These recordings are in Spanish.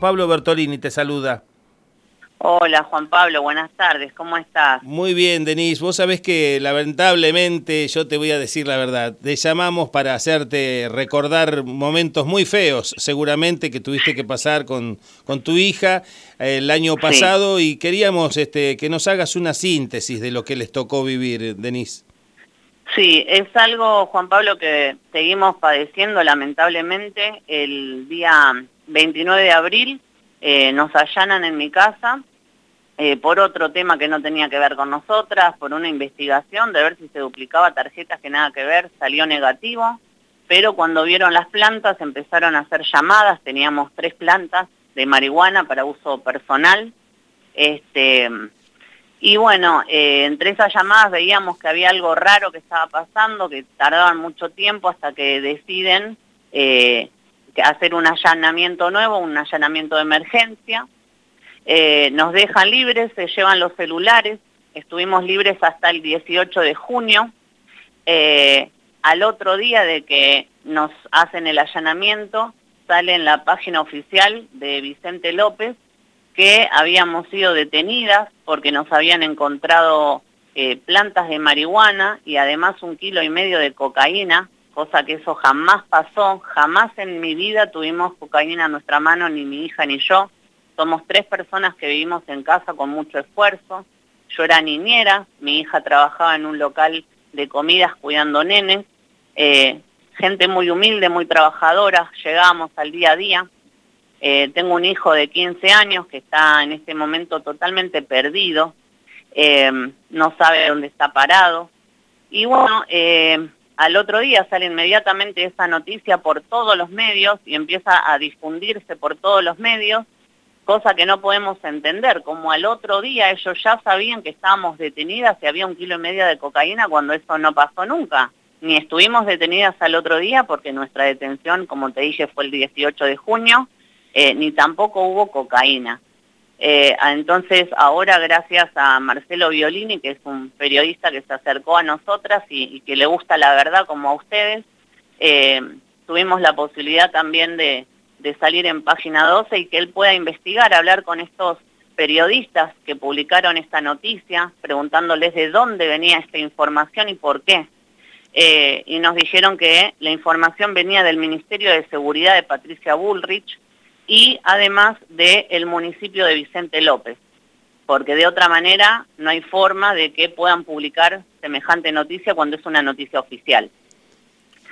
Pablo Bertolini te saluda. Hola Juan Pablo, buenas tardes, ¿cómo estás? Muy bien, Denise. Vos sabés que lamentablemente, yo te voy a decir la verdad, te llamamos para hacerte recordar momentos muy feos, seguramente que tuviste que pasar con, con tu hija eh, el año pasado y queríamos este, que nos hagas una síntesis de lo que les tocó vivir, Denise. Sí, es algo, Juan Pablo, que seguimos padeciendo lamentablemente el día 29 de abril eh, nos allanan en mi casa eh, por otro tema que no tenía que ver con nosotras, por una investigación de ver si se duplicaba tarjetas que nada que ver, salió negativo, pero cuando vieron las plantas empezaron a hacer llamadas, teníamos tres plantas de marihuana para uso personal, este, y bueno, eh, entre esas llamadas veíamos que había algo raro que estaba pasando, que tardaban mucho tiempo hasta que deciden hacer un allanamiento nuevo, un allanamiento de emergencia. Eh, nos dejan libres, se llevan los celulares, estuvimos libres hasta el 18 de junio. Eh, al otro día de que nos hacen el allanamiento, sale en la página oficial de Vicente López que habíamos sido detenidas porque nos habían encontrado eh, plantas de marihuana y además un kilo y medio de cocaína cosa que eso jamás pasó, jamás en mi vida tuvimos cocaína en nuestra mano, ni mi hija ni yo. Somos tres personas que vivimos en casa con mucho esfuerzo. Yo era niñera, mi hija trabajaba en un local de comidas cuidando nenes, eh, gente muy humilde, muy trabajadora, llegábamos al día a día. Eh, tengo un hijo de 15 años que está en este momento totalmente perdido, eh, no sabe dónde está parado. Y bueno, al otro día sale inmediatamente esa noticia por todos los medios y empieza a difundirse por todos los medios, cosa que no podemos entender, como al otro día ellos ya sabían que estábamos detenidas y había un kilo y medio de cocaína cuando eso no pasó nunca. Ni estuvimos detenidas al otro día porque nuestra detención, como te dije, fue el 18 de junio, eh, ni tampoco hubo cocaína. Eh, entonces, ahora gracias a Marcelo Violini, que es un periodista que se acercó a nosotras y, que le gusta la verdad como a ustedes, eh, tuvimos la posibilidad también de, salir en página 12 y que él pueda investigar, hablar con estos periodistas que publicaron esta noticia, preguntándoles de dónde venía esta información y por qué. Eh, y nos dijeron que la información venía del Ministerio de Seguridad de Patricia Bullrich, y además del municipio de Vicente López, porque de otra manera no hay forma de que puedan publicar semejante noticia cuando es una noticia oficial.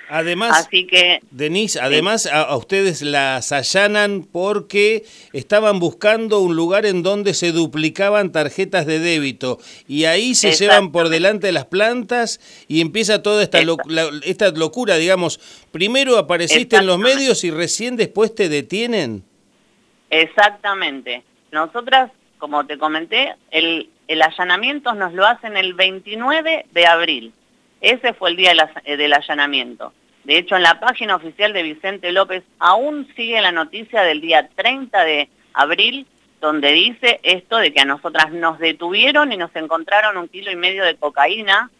Además, Así que, Denise, además a, ustedes las allanan porque estaban buscando un lugar en donde se duplicaban tarjetas de débito y ahí se llevan por delante las plantas y empieza toda esta, esta locura, digamos. Primero apareciste en los medios y recién después te detienen. Exactamente. Nosotras, como te comenté, el, allanamiento nos lo hacen el 29 de abril. Ese fue el día del allanamiento. De hecho, en la página oficial de Vicente López aún sigue la noticia del día 30 de abril, donde dice esto de que a nosotras nos detuvieron y nos encontraron un kilo y medio de cocaína,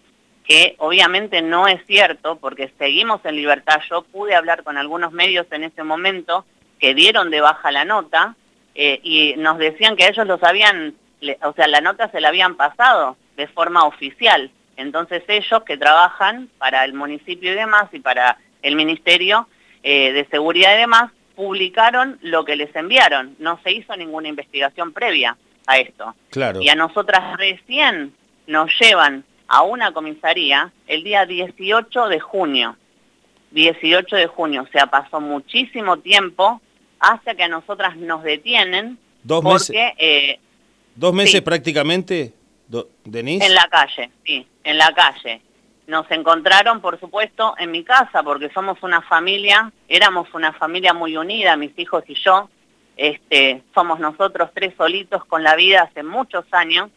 que obviamente no es cierto, porque seguimos en libertad. Yo pude hablar con algunos medios en ese momento que dieron de baja la nota eh, y nos decían que ellos los habían, o sea, la nota se la habían pasado de forma oficial. Entonces ellos que trabajan para el municipio y demás y para el Ministerio eh, de Seguridad y demás, publicaron lo que les enviaron. No se hizo ninguna investigación previa a esto. Claro. Y a nosotras recién nos llevan a una comisaría el día 18 de junio. 18 de junio, o sea, pasó muchísimo tiempo hasta que a nosotras nos detienen. ¿Dos meses? Eh, ¿Dos meses prácticamente? ¿Denise? En la calle, sí, en la calle. Nos encontraron, por supuesto, en mi casa, porque somos una familia, éramos una familia muy unida, mis hijos y yo. Este, somos nosotros tres solitos con la vida hace muchos años,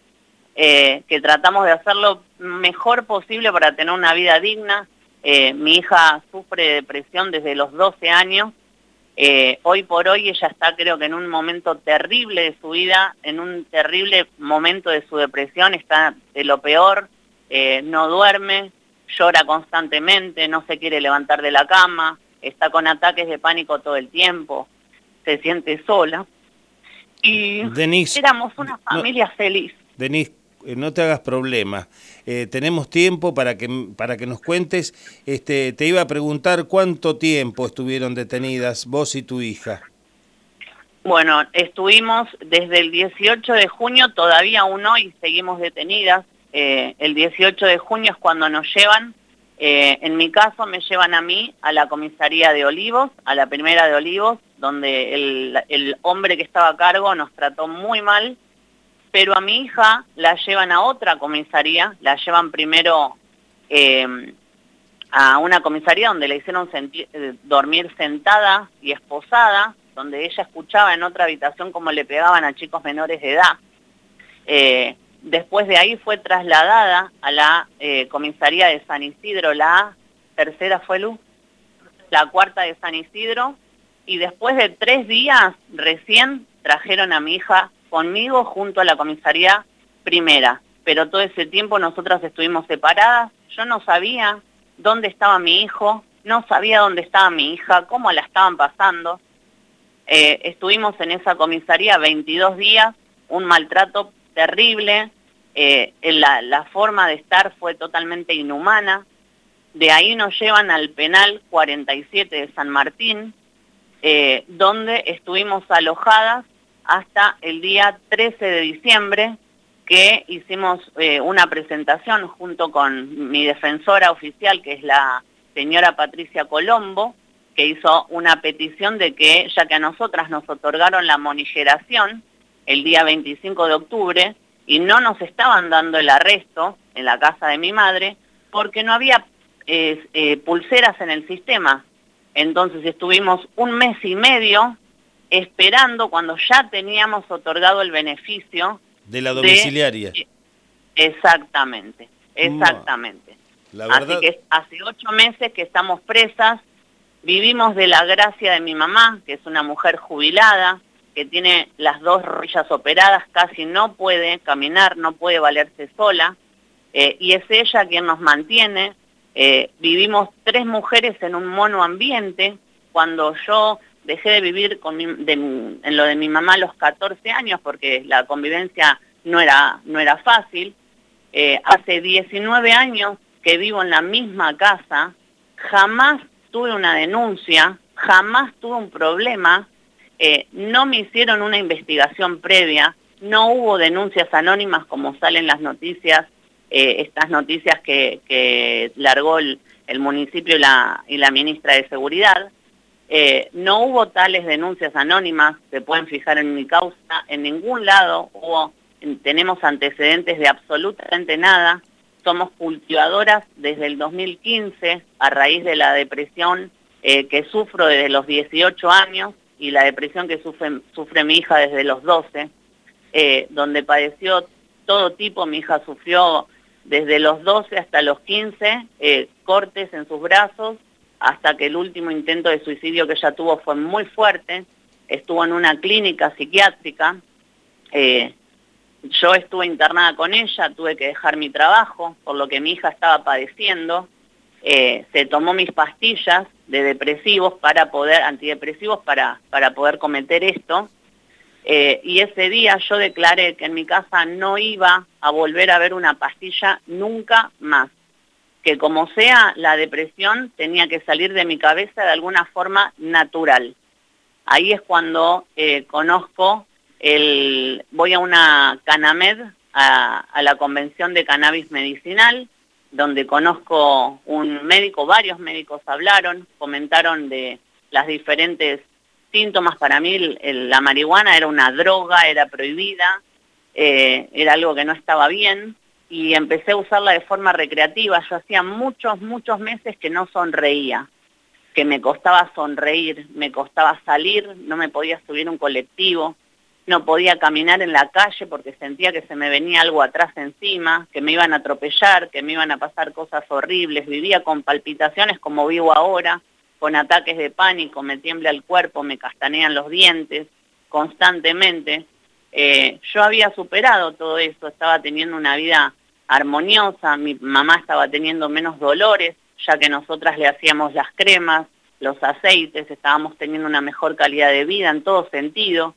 eh, que tratamos de hacer lo mejor posible para tener una vida digna. Eh, mi hija sufre depresión desde los 12 años. Eh, hoy por hoy ella está creo que en un momento terrible de su vida, en un terrible momento de su depresión, está de lo peor, eh, no duerme, llora constantemente, no se quiere levantar de la cama, está con ataques de pánico todo el tiempo, se siente sola. y éramos una familia feliz. Denise, no te hagas problema. Eh, tenemos tiempo para que, para que nos cuentes. Este, te iba a preguntar cuánto tiempo estuvieron detenidas vos y tu hija. Bueno, estuvimos desde el 18 de junio, todavía aún hoy seguimos detenidas. Eh, el 18 de junio es cuando nos llevan. en mi caso me llevan a mí a la comisaría de Olivos, a la primera de Olivos, donde el hombre que estaba a cargo nos trató muy mal pero a mi hija la llevan a otra comisaría, la llevan primero em, a una comisaría donde le hicieron eh, dormir sentada y esposada, donde ella escuchaba en otra habitación cómo le pegaban a chicos menores de edad. Eh, después de ahí fue trasladada a la eh, comisaría de San Isidro, la tercera fue Luz, la cuarta de San Isidro, y después de tres días recién trajeron a mi hija conmigo junto a la comisaría primera, pero todo ese tiempo nosotras estuvimos separadas, yo no sabía dónde estaba mi hijo, no sabía dónde estaba mi hija, cómo la estaban pasando. Eh, estuvimos en esa comisaría 22 días, un maltrato terrible, eh, la, forma de estar fue totalmente inhumana. De ahí nos llevan al penal 47 de San Martín, eh, donde estuvimos alojadas hasta el día 13 de diciembre que hicimos eh, una presentación junto con mi defensora oficial, que es la señora Patricia Colombo, que hizo una petición de que, ya que a nosotras nos otorgaron la monigeración el día 25 de octubre, y no nos estaban dando el arresto en la casa de mi madre, porque no había eh, pulseras en el sistema. Entonces estuvimos un mes y medio esperando cuando ya teníamos otorgado el beneficio. De la domiciliaria. exactamente, exactamente. Así que hace ocho meses que estamos presas, vivimos de la gracia de mi mamá, que es una mujer jubilada, que tiene las dos rodillas operadas, casi no puede caminar, no puede valerse sola, eh, y es ella quien nos mantiene. Eh, vivimos tres mujeres en un mono ambiente. Cuando yo dejé de vivir con en lo de mi mamá a los 14 años porque la convivencia no era, no era fácil. Eh, hace 19 años que vivo en la misma casa, jamás tuve una denuncia, jamás tuve un problema, eh, no me hicieron una investigación previa, no hubo denuncias anónimas como salen las noticias, eh, estas noticias que, largó el, municipio y la, y la ministra de Seguridad. Eh, no hubo tales denuncias anónimas, se pueden fijar en mi causa, en ningún lado tenemos antecedentes de absolutamente nada. Somos cultivadoras desde el 2015 a raíz de la depresión eh, que sufro desde los 18 años y la depresión que sufre, sufre mi hija desde los 12, eh, donde padeció todo tipo, mi hija sufrió desde los 12 hasta los 15 cortes en sus brazos, hasta que el último intento de suicidio que ella tuvo fue muy fuerte, estuvo en una clínica psiquiátrica, eh, yo estuve internada con ella, tuve que dejar mi trabajo por lo que mi hija estaba padeciendo, eh, se tomó mis pastillas de depresivos para poder, antidepresivos para, para poder cometer esto, eh, y ese día yo declaré que en mi casa no iba a volver a ver una pastilla nunca más que como sea la depresión tenía que salir de mi cabeza de alguna forma natural. Ahí es cuando eh, conozco el, voy a una Canamed, a, la convención de cannabis medicinal, donde conozco un médico, varios médicos hablaron, comentaron de las diferentes síntomas. Para mí la marihuana era una droga, era prohibida, eh, era algo que no estaba bien y empecé a usarla de forma recreativa. Yo hacía muchos, muchos meses que no sonreía, que me costaba sonreír, me costaba salir, no me podía subir un colectivo, no podía caminar en la calle porque sentía que se me venía algo atrás encima, que me iban a atropellar, que me iban a pasar cosas horribles, vivía con palpitaciones como vivo ahora, con ataques de pánico, me tiembla el cuerpo, me castanean los dientes constantemente. Eh, yo había superado todo eso, estaba teniendo una vida armoniosa, mi mamá estaba teniendo menos dolores, ya que nosotras le hacíamos las cremas, los aceites, estábamos teniendo una mejor calidad de vida en todo sentido.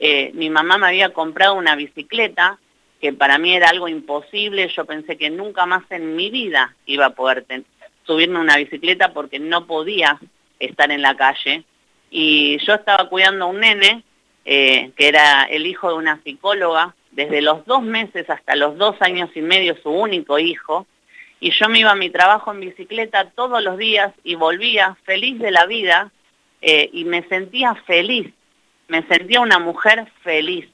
eh, mi mamá me había comprado una bicicleta, que para mí era algo imposible, yo pensé que nunca más en mi vida iba a poder subirme una bicicleta porque no podía estar en la calle. Y yo estaba cuidando a un nene, eh, que era el hijo de una psicóloga, desde los dos meses hasta los dos años y medio, su único hijo, y yo me iba a mi trabajo en bicicleta todos los días y volvía feliz de la vida eh, y me sentía feliz, me sentía una mujer feliz.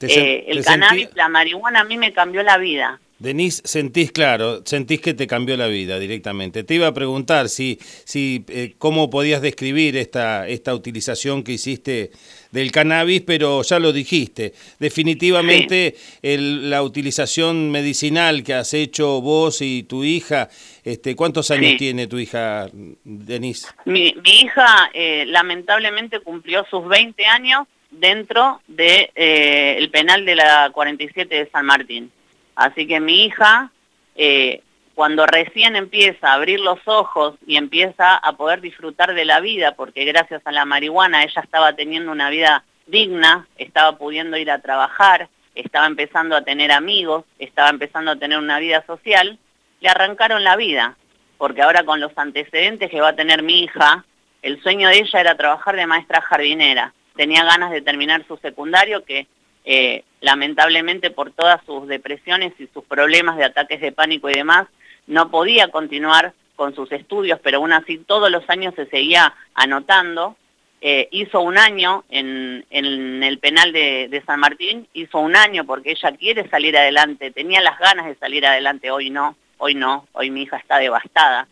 Eh, el cannabis, la marihuana a mí me cambió la vida. Denise, sentís claro, sentís que te cambió la vida directamente. Te iba a preguntar si, si eh, cómo podías describir esta, esta utilización que hiciste del cannabis, pero ya lo dijiste. Definitivamente la utilización medicinal que has hecho vos y tu hija, este, ¿cuántos años tiene tu hija, Denise? Mi, hija eh, lamentablemente cumplió sus 20 años dentro del de, eh, el penal de la 47 de San Martín. Así que mi hija, eh, cuando recién empieza a abrir los ojos y empieza a poder disfrutar de la vida, porque gracias a la marihuana ella estaba teniendo una vida digna, estaba pudiendo ir a trabajar, estaba empezando a tener amigos, estaba empezando a tener una vida social, le arrancaron la vida, porque ahora con los antecedentes que va a tener mi hija, el sueño de ella era trabajar de maestra jardinera. Tenía ganas de terminar su secundario, que eh, lamentablemente por todas sus depresiones y sus problemas de ataques de pánico y demás, no podía continuar con sus estudios, pero aún así todos los años se seguía anotando. Eh, hizo un año en, el penal de, San Martín, hizo un año porque ella quiere salir adelante, tenía las ganas de salir adelante, hoy no, hoy no, hoy mi hija está devastada.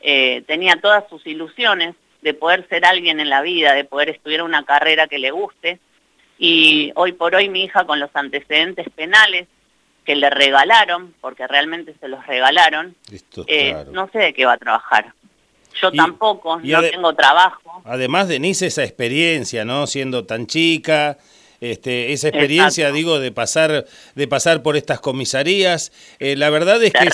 Eh, tenía todas sus ilusiones de poder ser alguien en la vida, de poder estudiar una carrera que le guste, y hoy por hoy mi hija con los antecedentes penales que le regalaron, porque realmente se los regalaron, eh, no sé de qué va a trabajar. Yo tampoco, no tengo trabajo. Además, Denise, esa experiencia, ¿no? Siendo tan chica, este, esa experiencia, digo, de pasar, de pasar por estas comisarías. Eh, la verdad es que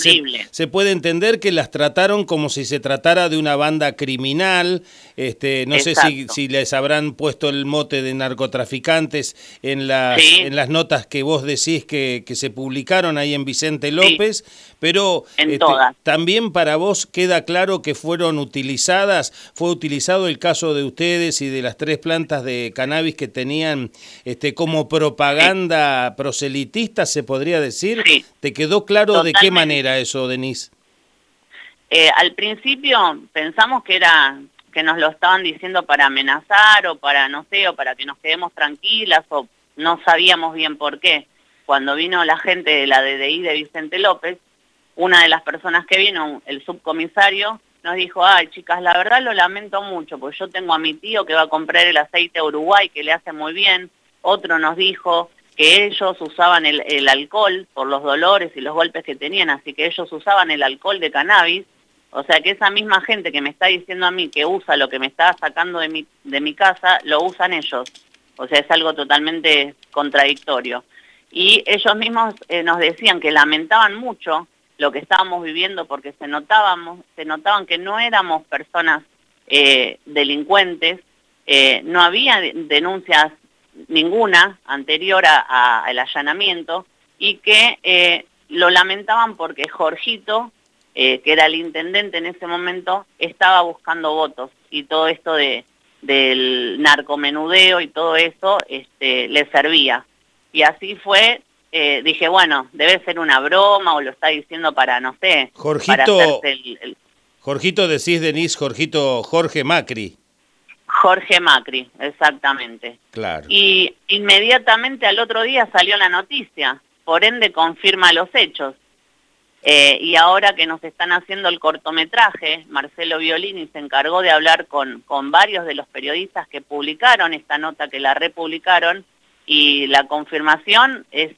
se, puede entender que las trataron como si se tratara de una banda criminal. Este, no sé si, si, les habrán puesto el mote de narcotraficantes en las, en las notas que vos decís que, que se publicaron ahí en Vicente López, pero este, también para vos queda claro que fueron utilizadas, fue utilizado el caso de ustedes y de las tres plantas de cannabis que tenían este, como propaganda proselitista, se podría decir. ¿Te quedó claro de qué manera eso, Denise? Eh, al principio pensamos que era que nos lo estaban diciendo para amenazar o para, no sé, o para que nos quedemos tranquilas o no sabíamos bien por qué. Cuando vino la gente de la DDI de Vicente López, una de las personas que vino, el subcomisario, nos dijo, ay chicas, la verdad lo lamento mucho, porque yo tengo a mi tío que va a comprar el aceite a Uruguay, que le hace muy bien, otro nos dijo que ellos usaban el, alcohol por los dolores y los golpes que tenían, así que ellos usaban el alcohol de cannabis, o sea que esa misma gente que me está diciendo a mí que usa lo que me está sacando de mi, casa, lo usan ellos. O sea, es algo totalmente contradictorio. Y ellos mismos eh, nos decían que lamentaban mucho lo que estábamos viviendo porque se notaban que no éramos personas eh, delincuentes, eh, no había denuncias ninguna anterior al allanamiento y que eh, lo lamentaban porque Jorgito, eh, que era el intendente en ese momento, estaba buscando votos y todo esto de, del narcomenudeo y todo eso este, le servía. Y así fue, eh, dije, bueno, debe ser una broma o lo está diciendo para, no sé, Jorgito, Jorgito decís, Denise, Jorgito Jorge Macri. Jorge Macri, exactamente. Claro. Y inmediatamente al otro día salió la noticia, por ende confirma los hechos. Eh, y ahora que nos están haciendo el cortometraje, Marcelo Violini se encargó de hablar con, con varios de los periodistas que publicaron esta nota, que la republicaron, y la confirmación es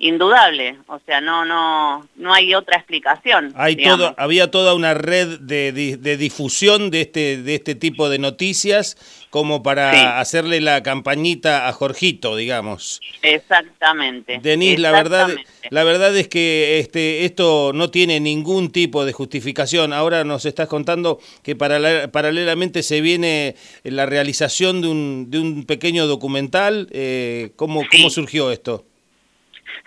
indudable, o sea, no no no hay otra explicación. Hay todo, había toda una red de, de, difusión de este de este tipo de noticias como para hacerle la campañita a Jorgito, digamos. Exactamente. Denise, la verdad, la verdad es que este, esto no tiene ningún tipo de justificación. Ahora nos estás contando que paralelamente se viene la realización de un, de un pequeño documental. Eh, ¿cómo, ¿Cómo surgió esto?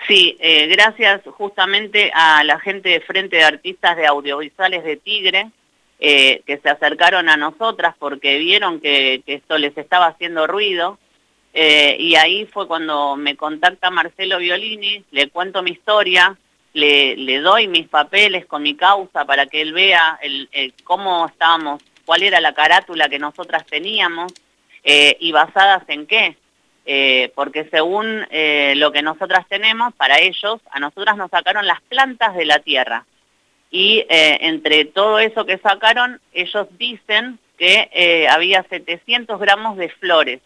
Sí, eh, gracias justamente a la gente de Frente de Artistas de Audiovisuales de Tigre, eh, que se acercaron a nosotras porque vieron que, esto les estaba haciendo ruido, eh, y ahí fue cuando me contacta Marcelo Violini, le cuento mi historia, le, doy mis papeles con mi causa para que él vea cómo estábamos, cuál era la carátula que nosotras teníamos, y basadas en qué, eh, porque según eh, lo que nosotras tenemos, para ellos, a nosotras nos sacaron las plantas de la tierra. Y eh, entre todo eso que sacaron, ellos dicen que había 700 gramos de flores.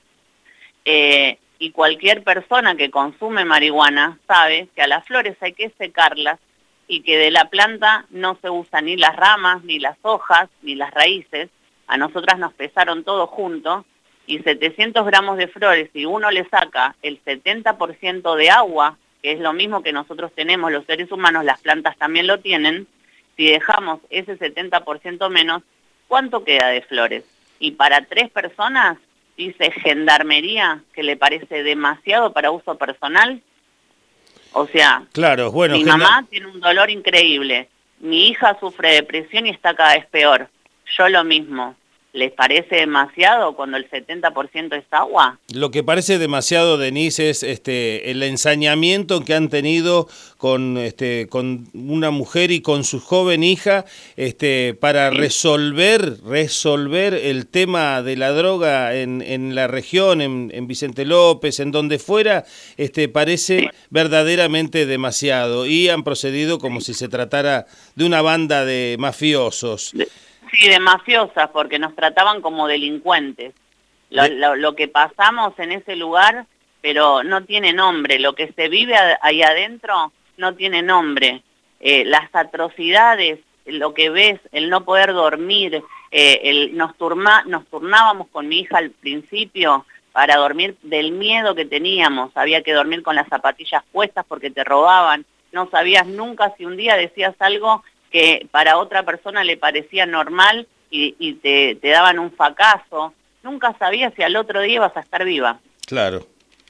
y cualquier persona que consume marihuana sabe que a las flores hay que secarlas y que de la planta no se usan ni las ramas, ni las hojas, ni las raíces. A nosotras nos pesaron todo junto y 700 gramos de flores, si uno le saca el 70% de agua, que es lo mismo que nosotros tenemos los seres humanos, las plantas también lo tienen, si dejamos ese 70% menos, ¿cuánto queda de flores? Y para tres personas, dice Gendarmería, que le parece demasiado para uso personal. O sea, claro, bueno, mi mamá tiene un dolor increíble, mi hija sufre depresión y está cada vez peor. Yo lo mismo. ¿Les parece demasiado cuando el 70% es agua? Lo que parece demasiado, Denise, es este, el ensañamiento que han tenido con, este, con una mujer y con su joven hija este, para resolver, resolver el tema de la droga en, en la región, en, en, Vicente López, en donde fuera, este, parece verdaderamente demasiado. Y han procedido como si se tratara de una banda de mafiosos. Sí, de mafiosas, porque nos trataban como delincuentes. Lo, que pasamos en ese lugar, pero no tiene nombre. Lo que se vive ahí adentro no tiene nombre. Eh, las atrocidades, lo que ves, el no poder dormir, eh, el, nos, nos turnábamos con mi hija al principio para dormir del miedo que teníamos. Había que dormir con las zapatillas puestas porque te robaban. No sabías nunca si un día decías algo que para otra persona le parecía normal y, te, te daban un fracaso. Nunca sabías si al otro día ibas a estar viva. Claro.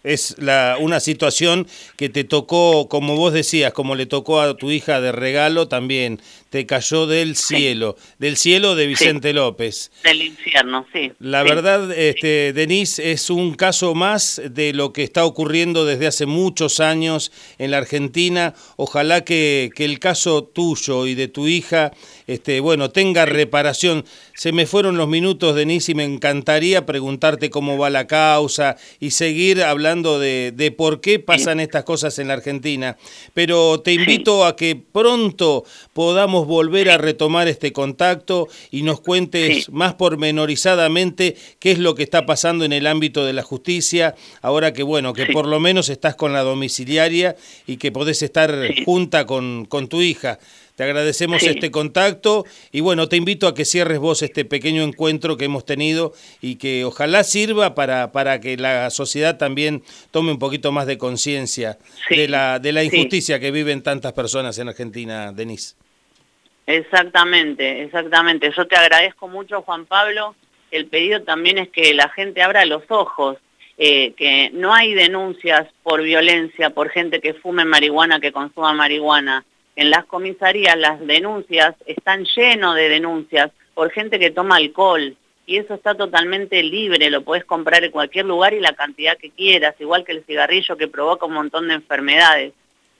Es la, una situación que te tocó, como vos decías, como le tocó a tu hija de regalo, también te cayó del cielo, del cielo de Vicente López. Del infierno, sí. La verdad, este, Denise, es un caso más de lo que está ocurriendo desde hace muchos años en la Argentina. Ojalá que, que el caso tuyo y de tu hija, este, bueno, tenga reparación. Se me fueron los minutos, Denise, y me encantaría preguntarte cómo va la causa y seguir hablando de, de por qué pasan estas cosas en la Argentina. Pero te invito a que pronto podamos volver a retomar este contacto y nos cuentes más pormenorizadamente qué es lo que está pasando en el ámbito de la justicia, ahora que bueno, que por lo menos estás con la domiciliaria y que podés estar junta con, con tu hija. Te agradecemos este contacto y bueno, te invito a que cierres vos este pequeño encuentro que hemos tenido y que ojalá sirva para, para que la sociedad también tome un poquito más de conciencia de, la, de la injusticia que viven tantas personas en Argentina, Denise. Exactamente, exactamente. Yo te agradezco mucho, Juan Pablo. El pedido también es que la gente abra los ojos, eh, que no hay denuncias por violencia, por gente que fume marihuana, que consuma marihuana. En las comisarías las denuncias están llenos de denuncias por gente que toma alcohol y eso está totalmente libre, lo puedes comprar en cualquier lugar y la cantidad que quieras, igual que el cigarrillo que provoca un montón de enfermedades.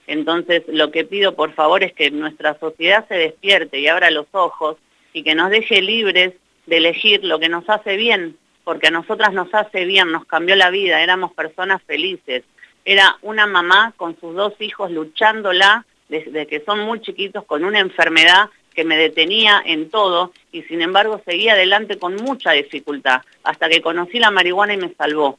Entonces, lo que pido, por favor, es que nuestra sociedad se despierte y abra los ojos y que nos deje libres de elegir lo que nos hace bien, porque a nosotras nos hace bien, nos cambió la vida, éramos personas felices. Era una mamá con sus dos hijos luchándola desde que son muy chiquitos con una enfermedad que me detenía en todo y sin embargo seguía adelante con mucha dificultad hasta que conocí la marihuana y me salvó.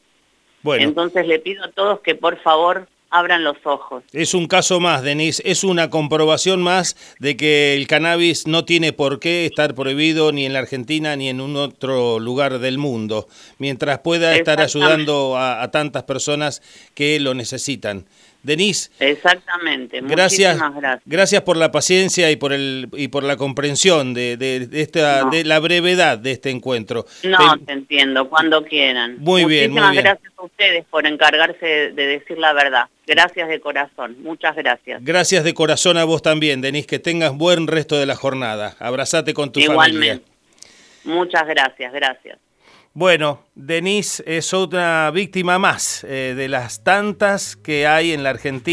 Bueno. Entonces le pido a todos que por favor abran los ojos. Es un caso más, Denise, es una comprobación más de que el cannabis no tiene por qué estar prohibido ni en la Argentina ni en un otro lugar del mundo, mientras pueda estar ayudando a, a tantas personas que lo necesitan. Denise. Exactamente. Gracias, gracias. Gracias por la paciencia y por el y por la comprensión de, de, esta de la brevedad de este encuentro. No, te, entiendo, cuando quieran. Muy bien, bien. gracias a ustedes por encargarse de decir la verdad. Gracias de corazón, muchas gracias. Gracias de corazón a vos también, Denise, que tengas buen resto de la jornada. Abrazate con tu Igualmente. Muchas gracias, gracias. Bueno, Denise es otra víctima más eh, de las tantas que hay en la Argentina.